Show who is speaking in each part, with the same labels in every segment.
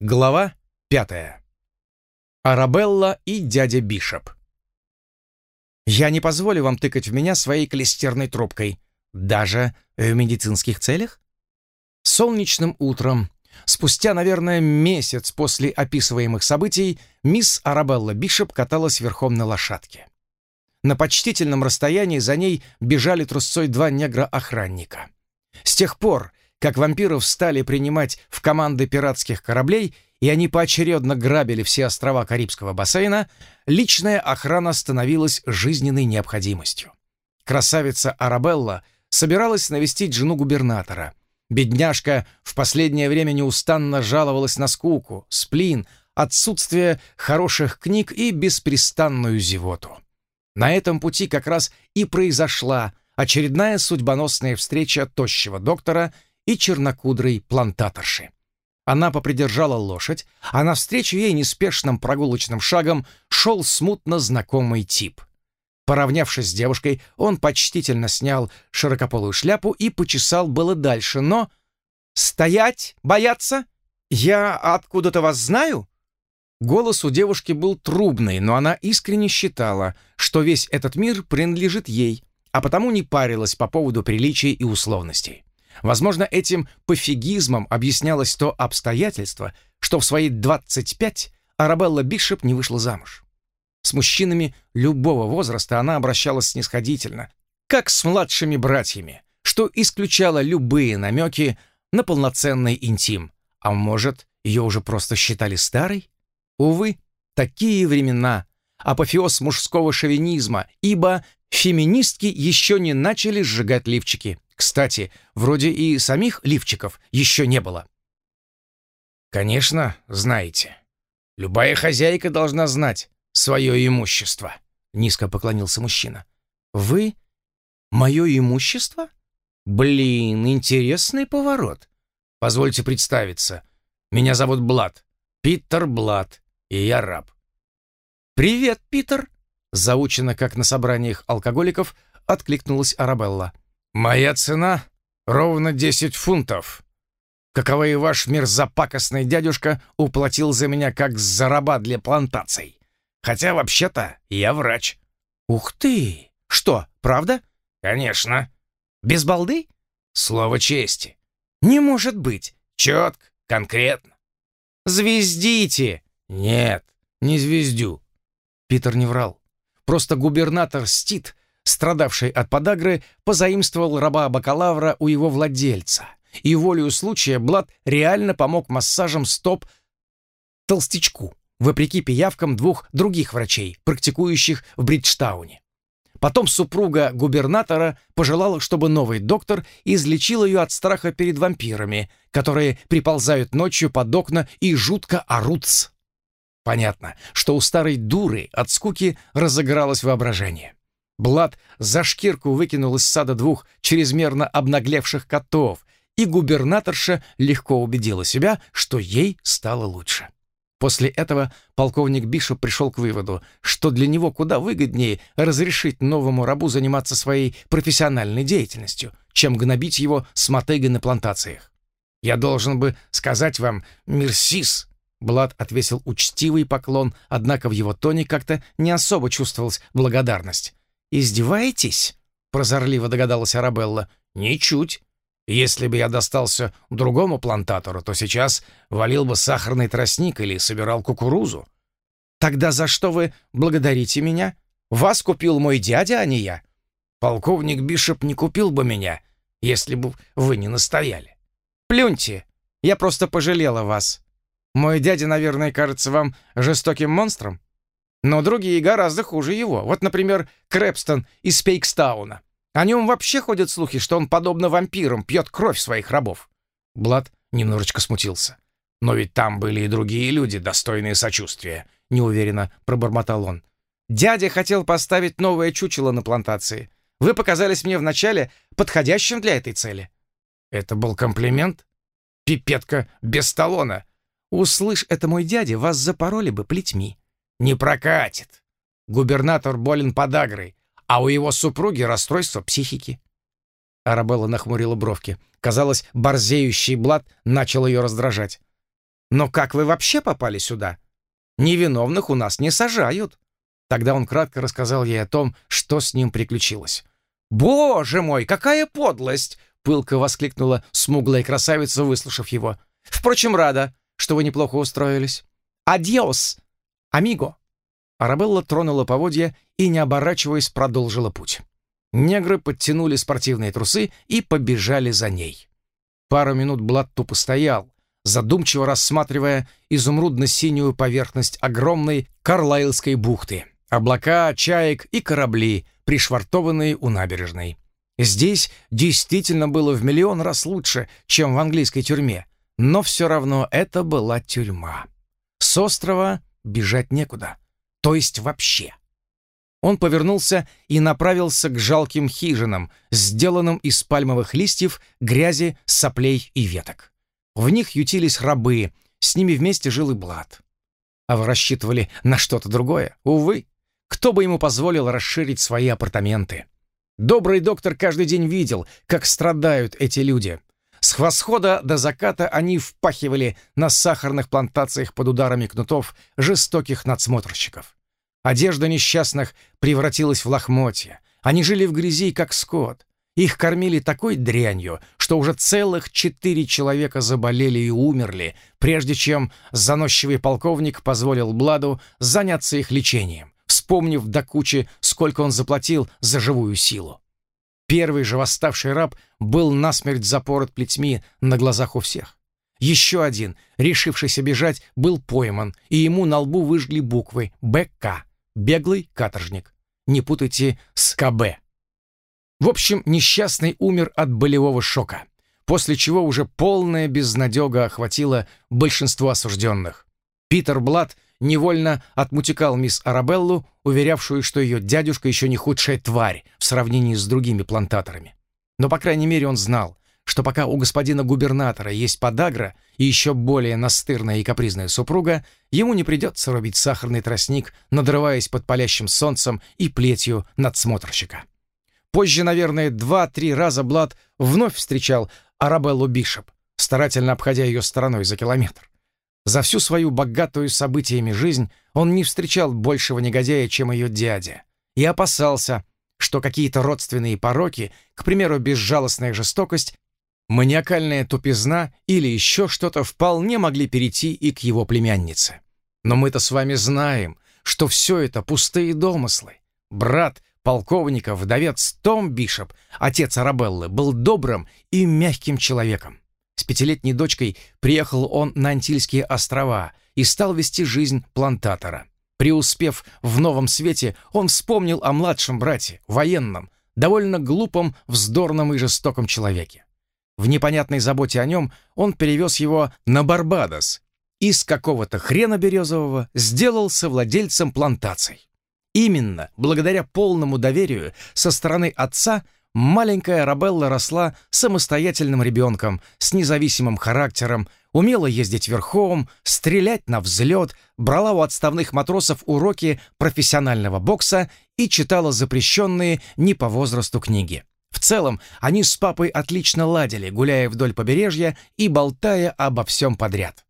Speaker 1: Глава пятая. Арабелла и дядя Бишоп. «Я не позволю вам тыкать в меня своей клестерной трубкой, даже в медицинских целях?» Солнечным утром, спустя, наверное, месяц после описываемых событий, мисс Арабелла Бишоп каталась верхом на лошадке. На почтительном расстоянии за ней бежали трусцой два негра-охранника. С тех пор как вампиров стали принимать в команды пиратских кораблей, и они поочередно грабили все острова Карибского бассейна, личная охрана становилась жизненной необходимостью. Красавица Арабелла собиралась навестить жену губернатора. Бедняжка в последнее время неустанно жаловалась на скуку, сплин, отсутствие хороших книг и беспрестанную зевоту. На этом пути как раз и произошла очередная судьбоносная встреча тощего доктора и чернокудрой плантаторши. Она попридержала лошадь, а навстречу ей неспешным прогулочным шагом шел смутно знакомый тип. Поравнявшись с девушкой, он почтительно снял широкополую шляпу и почесал было дальше, но... «Стоять! Бояться! Я откуда-то вас знаю?» Голос у девушки был трубный, но она искренне считала, что весь этот мир принадлежит ей, а потому не парилась по поводу приличий и условностей. Возможно, этим пофигизмом объяснялось то обстоятельство, что в свои 25 Арабелла Бишоп не вышла замуж. С мужчинами любого возраста она обращалась снисходительно, как с младшими братьями, что исключало любые намеки на полноценный интим. А может, ее уже просто считали старой? Увы, такие времена, апофеоз мужского шовинизма, ибо феминистки еще не начали сжигать лифчики. Кстати, вроде и самих лифчиков еще не было. «Конечно, знаете. Любая хозяйка должна знать свое имущество», — низко поклонился мужчина. «Вы? Мое имущество? Блин, интересный поворот. Позвольте представиться. Меня зовут Блад, Питер Блад, и я раб». «Привет, Питер!» Заучено, как на собраниях алкоголиков, откликнулась Арабелла. «Моя цена ровно 10 фунтов. Каковы и ваш мерзопакостный дядюшка уплатил за меня как за раба для плантаций. Хотя, вообще-то, я врач». «Ух ты! Что, правда?» «Конечно». «Без балды?» «Слово чести». «Не может быть». «Четко, конкретно». «Звездите!» «Нет, не звездю». Питер не врал. Просто губернатор Стит страдавший от подагры, позаимствовал раба-бакалавра у его владельца. И волею случая Блад реально помог массажем стоп толстячку, вопреки пиявкам двух других врачей, практикующих в Бриджтауне. Потом супруга губернатора пожелала, чтобы новый доктор излечил ее от страха перед вампирами, которые приползают ночью под окна и жутко орут. Понятно, что у старой дуры от скуки разыгралось воображение. Блад за шкирку выкинул из сада двух чрезмерно обнаглевших котов, и губернаторша легко убедила себя, что ей стало лучше. После этого полковник Бишоп пришел к выводу, что для него куда выгоднее разрешить новому рабу заниматься своей профессиональной деятельностью, чем гнобить его с мотыгой на плантациях. «Я должен бы сказать вам, мерсис!» Блад отвесил учтивый поклон, однако в его тоне как-то не особо чувствовалась благодарность. «Издеваетесь?» — прозорливо догадалась Арабелла. «Ничуть. Если бы я достался другому плантатору, то сейчас валил бы сахарный тростник или собирал кукурузу». «Тогда за что вы благодарите меня? Вас купил мой дядя, а не я». «Полковник Бишоп не купил бы меня, если бы вы не настояли». «Плюньте, я просто пожалела вас. Мой дядя, наверное, кажется вам жестоким монстром?» Но другие гораздо хуже его. Вот, например, Крэпстон из Пейкстауна. О нем вообще ходят слухи, что он, подобно вампирам, пьет кровь своих рабов. Блад немножечко смутился. «Но ведь там были и другие люди, достойные сочувствия», — неуверенно пробормотал он. «Дядя хотел поставить новое чучело на плантации. Вы показались мне вначале подходящим для этой цели». «Это был комплимент? Пипетка без талона!» «Услышь это мой дядя, вас запороли бы плетьми. Не прокатит. Губернатор болен подагрой, а у его супруги расстройство психики. Арабелла нахмурила бровки. Казалось, борзеющий блат начал ее раздражать. Но как вы вообще попали сюда? Невиновных у нас не сажают». Тогда он кратко рассказал ей о том, что с ним приключилось. «Боже мой, какая подлость!» — пылко воскликнула смуглая красавица, выслушав его. «Впрочем, рада, что вы неплохо устроились. Адьос, амиго!» Арабелла тронула поводья и, не оборачиваясь, продолжила путь. Негры подтянули спортивные трусы и побежали за ней. Пару минут Блад тупо стоял, задумчиво рассматривая изумрудно-синюю поверхность огромной Карлайлской бухты, облака, чаек и корабли, пришвартованные у набережной. Здесь действительно было в миллион раз лучше, чем в английской тюрьме, но все равно это была тюрьма. С острова бежать некуда, то есть вообще. Он повернулся и направился к жалким хижинам, сделанным из пальмовых листьев, грязи, соплей и веток. В них ютились рабы, с ними вместе жил и Блад. А вы рассчитывали на что-то другое? Увы, кто бы ему позволил расширить свои апартаменты? Добрый доктор каждый день видел, как страдают эти люди. С восхода до заката они впахивали на сахарных плантациях под ударами кнутов жестоких надсмотрщиков. Одежда несчастных превратилась в лохмотья. Они жили в грязи, как скот. Их кормили такой дрянью, что уже целых четыре человека заболели и умерли, прежде чем заносчивый полковник позволил Бладу заняться их лечением, вспомнив до кучи, сколько он заплатил за живую силу. Первый же восставший раб был насмерть запорот плетьми на глазах у всех. Еще один, решившийся бежать, был пойман, и ему на лбу выжгли буквы «БК» — «Беглый каторжник». Не путайте с КБ. В общем, несчастный умер от болевого шока, после чего уже полная безнадега охватила большинство осужденных. Питер Блад невольно отмутикал мисс Арабеллу, уверявшую, что ее дядюшка еще не худшая тварь в сравнении с другими плантаторами. Но, по крайней мере, он знал, что пока у господина губернатора есть подагра и еще более настырная и капризная супруга, ему не придется рубить сахарный тростник, надрываясь под палящим солнцем и плетью надсмотрщика. Позже, наверное, два-три раза Блад вновь встречал Арабеллу Бишоп, старательно обходя ее стороной за километр. За всю свою богатую событиями жизнь он не встречал большего негодяя, чем ее дядя, и опасался, что какие-то родственные пороки, к примеру, безжалостная жестокость, маниакальная тупизна или еще что-то вполне могли перейти и к его племяннице. Но мы-то с вами знаем, что все это пустые домыслы. Брат полковника, вдовец Том Бишоп, отец Арабеллы, был добрым и мягким человеком. С пятилетней дочкой приехал он на Антильские острова и стал вести жизнь плантатора. Преуспев в новом свете, он вспомнил о младшем брате, военном, довольно глупом, вздорном и жестоком человеке. В непонятной заботе о нем он перевез его на Барбадос и с какого-то хрена березового сделался владельцем плантаций. Именно благодаря полному доверию со стороны отца – маленькая Арабелла росла самостоятельным ребенком, с независимым характером, умела ездить верхом, стрелять на взлет, брала у отставных матросов уроки профессионального бокса и читала запрещенные не по возрасту книги. В целом, они с папой отлично ладили, гуляя вдоль побережья и болтая обо всем подряд.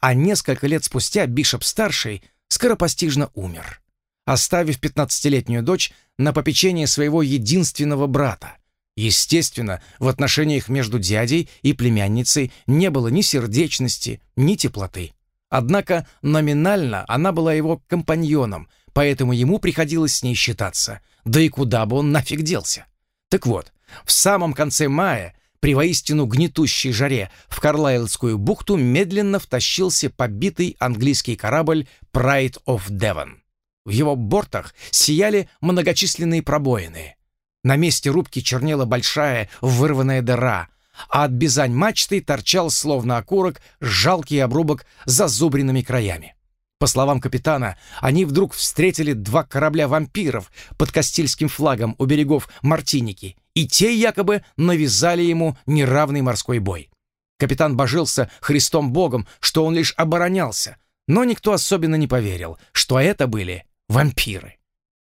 Speaker 1: А несколько лет спустя Бишоп-старший скоропостижно умер оставив 15-летнюю дочь на попечение своего единственного брата. Естественно, в отношениях между дядей и племянницей не было ни сердечности, ни теплоты. Однако номинально она была его компаньоном, поэтому ему приходилось с ней считаться. Да и куда бы он нафиг делся? Так вот, в самом конце мая, при воистину гнетущей жаре, в Карлайлскую бухту медленно втащился побитый английский корабль Pride of Devon. В его бортах сияли многочисленные пробоины. На месте рубки чернела большая вырванная дыра, а от бизань мачты торчал, словно окурок, жалкий обрубок с зазубренными краями. По словам капитана, они вдруг встретили два корабля вампиров под Кастильским флагом у берегов Мартиники, и те якобы навязали ему неравный морской бой. Капитан божился Христом Богом, что он лишь оборонялся, но никто особенно не поверил, что это были вампиры.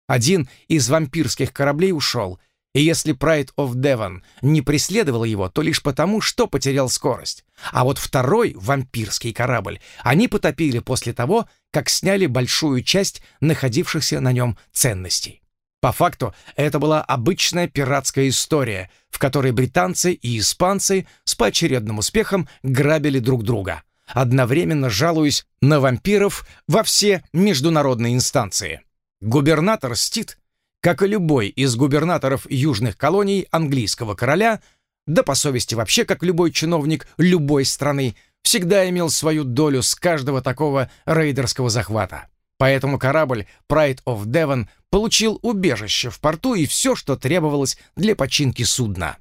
Speaker 1: Один из вампирских кораблей ушел, И если Pride of Devon не преследовал его, то лишь потому, что потерял скорость. А вот второй вампирский корабль они потопили после того, как сняли большую часть находившихся на нем ценностей. По факту, это была обычная пиратская история, в которой британцы и испанцы с поочередным успехом грабили друг друга, одновременно жалуясь на вампиров во все международные инстанции. Губернатор Стит, как и любой из губернаторов южных колоний английского короля, да по совести вообще как любой чиновник любой страны, всегда имел свою долю с каждого такого рейдерского захвата. Поэтому корабль Pride of Devon получил убежище в порту и все, что требовалось для починки судна.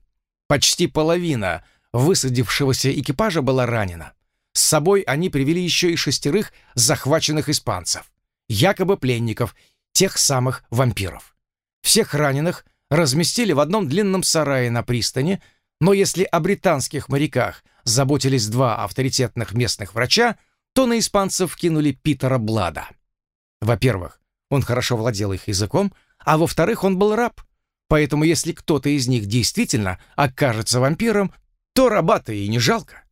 Speaker 1: Почти половина высадившегося экипажа была ранена. С собой они привели еще и шестерых захваченных испанцев, якобы пленников, тех самых вампиров. Всех раненых разместили в одном длинном сарае на пристани, но если о британских моряках заботились два авторитетных местных врача, то на испанцев кинули Питера Блада. Во-первых, он хорошо владел их языком, а во-вторых, он был раб. Поэтому если кто-то из них действительно окажется вампиром, то раба-то и не жалко.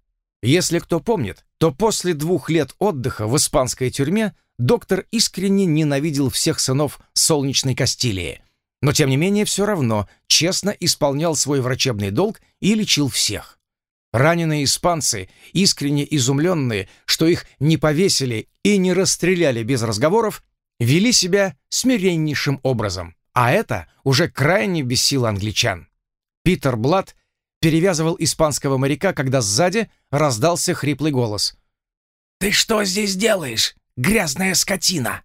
Speaker 1: Если кто помнит, то после двух лет отдыха в испанской тюрьме доктор искренне ненавидел всех сынов солнечной Кастилии, но тем не менее все равно честно исполнял свой врачебный долг и лечил всех. Раненые испанцы, искренне изумленные, что их не повесили и не расстреляли без разговоров, вели себя смиреннейшим образом, а это уже крайне бесило англичан. Питер Блад перевязывал испанского моряка, когда сзади раздался хриплый голос. «Ты что здесь делаешь, грязная скотина?»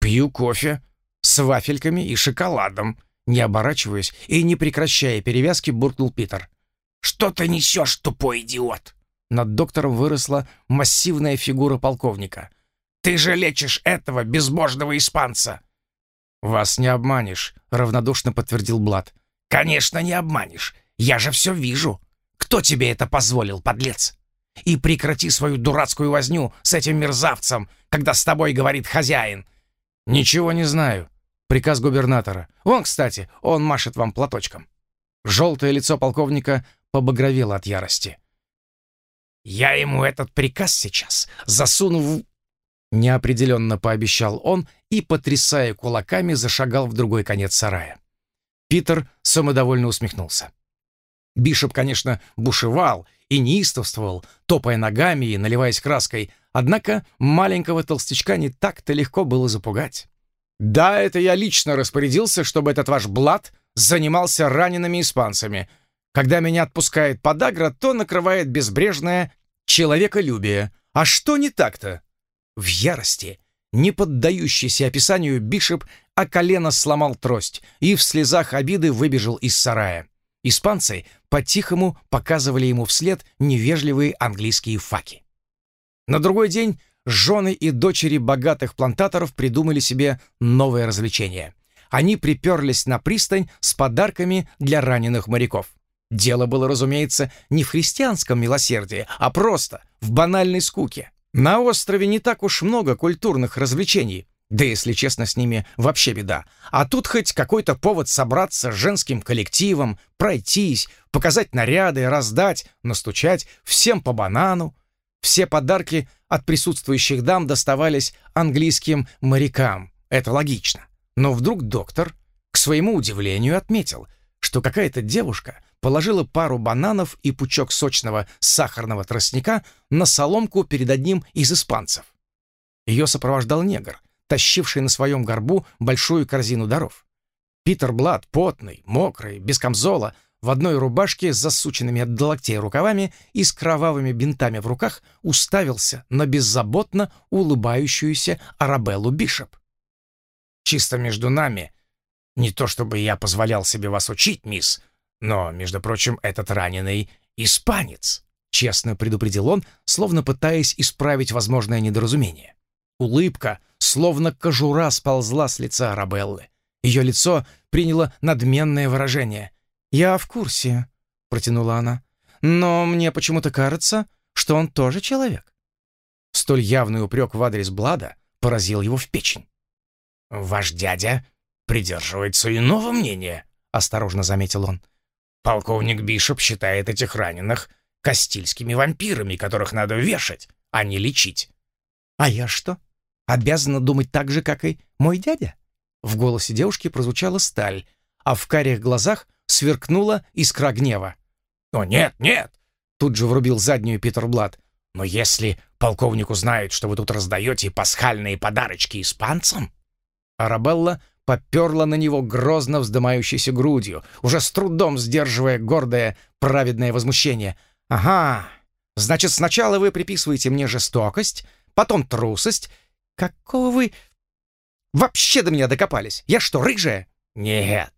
Speaker 1: «Пью кофе с вафельками и шоколадом», не оборачиваясь и не прекращая перевязки, буркнул Питер. «Что ты несешь, тупой идиот?» Над доктором выросла массивная фигура полковника. «Ты же лечишь этого безбожного испанца!» «Вас не обманешь», — равнодушно подтвердил Блад. «Конечно, не обманешь. Я же все вижу. Кто тебе это позволил, подлец? И прекрати свою дурацкую возню с этим мерзавцем, когда с тобой говорит хозяин». «Ничего не знаю. Приказ губернатора. Вон, кстати, он машет вам платочком». Желтое лицо полковника побагровела от ярости. «Я ему этот приказ сейчас засуну в...» Неопределенно пообещал он и, потрясая кулаками, зашагал в другой конец сарая. Питер самодовольно усмехнулся. Бишоп, конечно, бушевал и неистовствовал, топая ногами и наливаясь краской, однако маленького толстячка не так-то легко было запугать. «Да, это я лично распорядился, чтобы этот ваш Блад занимался ранеными испанцами, когда меня отпускает подагра, то накрывает безбрежное человеколюбие. А что не так-то? В ярости, не поддающийся описанию, Бишоп о колено сломал трость и в слезах обиды выбежал из сарая. Испанцы по-тихому показывали ему вслед невежливые английские факи. На другой день жены и дочери богатых плантаторов придумали себе новое развлечение. Они приперлись на пристань с подарками для раненых моряков. Дело было, разумеется, не в христианском милосердии, а просто в банальной скуке. На острове не так уж много культурных развлечений, да, если честно, с ними вообще беда. А тут хоть какой-то повод собраться с женским коллективом, пройтись, показать наряды, раздать, настучать всем по банану. Все подарки от присутствующих дам доставались английским морякам. Это логично. Но вдруг доктор, к своему удивлению, отметил, что какая-то девушка положила пару бананов и пучок сочного сахарного тростника на соломку перед одним из испанцев. Ее сопровождал негр, тащивший на своем горбу большую корзину даров. Питер Блад, потный, мокрый, без камзола, в одной рубашке с засученными до локтей рукавами и с кровавыми бинтами в руках уставился на беззаботно улыбающуюся Арабеллу Бишоп. «Чисто между нами. Не то чтобы я позволял себе вас учить, мисс, но, между прочим, этот раненый испанец, честно предупредил он, словно пытаясь исправить возможное недоразумение. Улыбка, словно кожура, сползла с лица Арабеллы. Ее лицо приняло надменное выражение. «Я в курсе», — протянула она. «Но мне почему-то кажется, что он тоже человек». Столь явный упрек в адрес Блада поразил его в печень. «Ваш дядя придерживается иного мнения», — осторожно заметил он.
Speaker 2: «Полковник Бишоп считает этих раненых кастильскими вампирами, которых надо вешать, а не лечить».
Speaker 1: «А я что? Обязана думать так же, как и мой дядя?» В голосе девушки прозвучала сталь, а в карих глазах сверкнула искра гнева.
Speaker 2: «О, нет, нет!» Тут же врубил заднюю Питер Блад. «Но если полковник узнает, что вы тут раздаете пасхальные подарочки испанцам...»
Speaker 1: Арабелла поперла на него грозно вздымающейся грудью, уже с трудом сдерживая гордое праведное возмущение. «Ага, значит, сначала вы приписываете мне жестокость, потом трусость. Какого вы вообще до меня докопались? Я что, рыжая?»
Speaker 2: «Нет,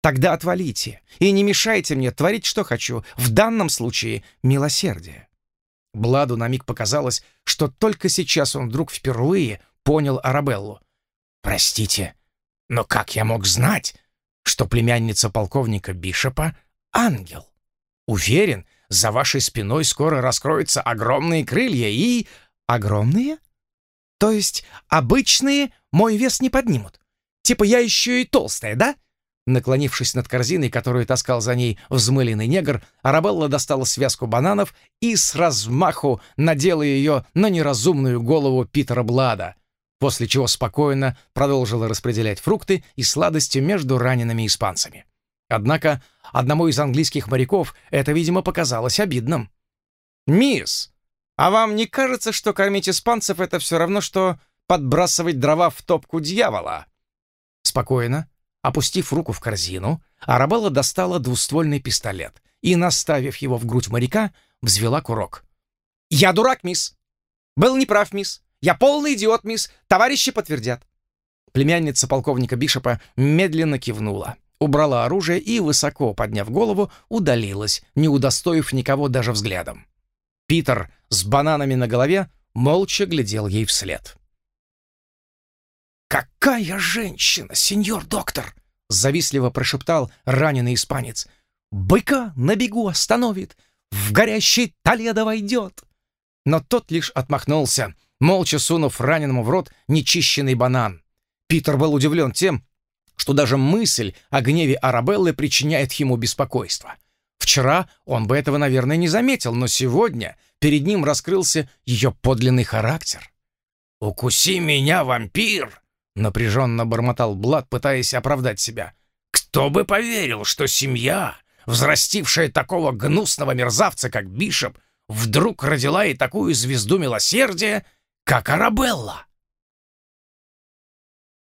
Speaker 1: Тогда отвалите и не мешайте мне творить, что хочу. В данном случае милосердие». Бладу на миг показалось, что только сейчас он вдруг впервые понял Арабеллу.
Speaker 2: «Простите, но как я мог знать, что племянница полковника Бишопа — ангел? Уверен, за вашей спиной скоро раскроются огромные крылья и...
Speaker 1: Огромные? То есть обычные мой вес не поднимут? Типа я еще и толстая, да?» Наклонившись над корзиной, которую таскал за ней взмыленный негр, Арабелла достала связку бананов и с размаху надела ее на неразумную голову Питера Блада, после чего спокойно продолжила распределять фрукты и сладости между ранеными испанцами. Однако одному из английских моряков это, видимо, показалось обидным. «Мисс, а вам не кажется, что кормить испанцев — это все равно, что подбрасывать дрова в топку дьявола?» Спокойно, Опустив руку в корзину, Арабелла достала двуствольный пистолет и, наставив его в грудь моряка, взвела курок. «Я дурак, мисс! Был неправ, мисс! Я полный идиот, мисс! Товарищи подтвердят!» Племянница полковника Бишопа медленно кивнула, убрала оружие и, высоко подняв голову, удалилась, не удостоив никого даже взглядом. Питер с бананами на голове молча глядел ей вслед. «Какая женщина, сеньор доктор!» — завистливо прошептал раненый испанец. «Быка на бегу остановит, в горящий Толедо войдет!» Но тот лишь отмахнулся, молча сунув раненому в рот нечищенный банан. Питер был удивлен тем, что даже мысль о гневе Арабеллы причиняет ему беспокойство. Вчера он бы этого, наверное, не заметил, но сегодня перед ним раскрылся ее подлинный характер.
Speaker 2: «Укуси меня, вампир!» Напряженно бормотал Блад, пытаясь оправдать себя. «Кто бы поверил, что семья, взрастившая такого гнусного мерзавца, как Бишоп, вдруг родила и такую звезду милосердия, как Арабелла?»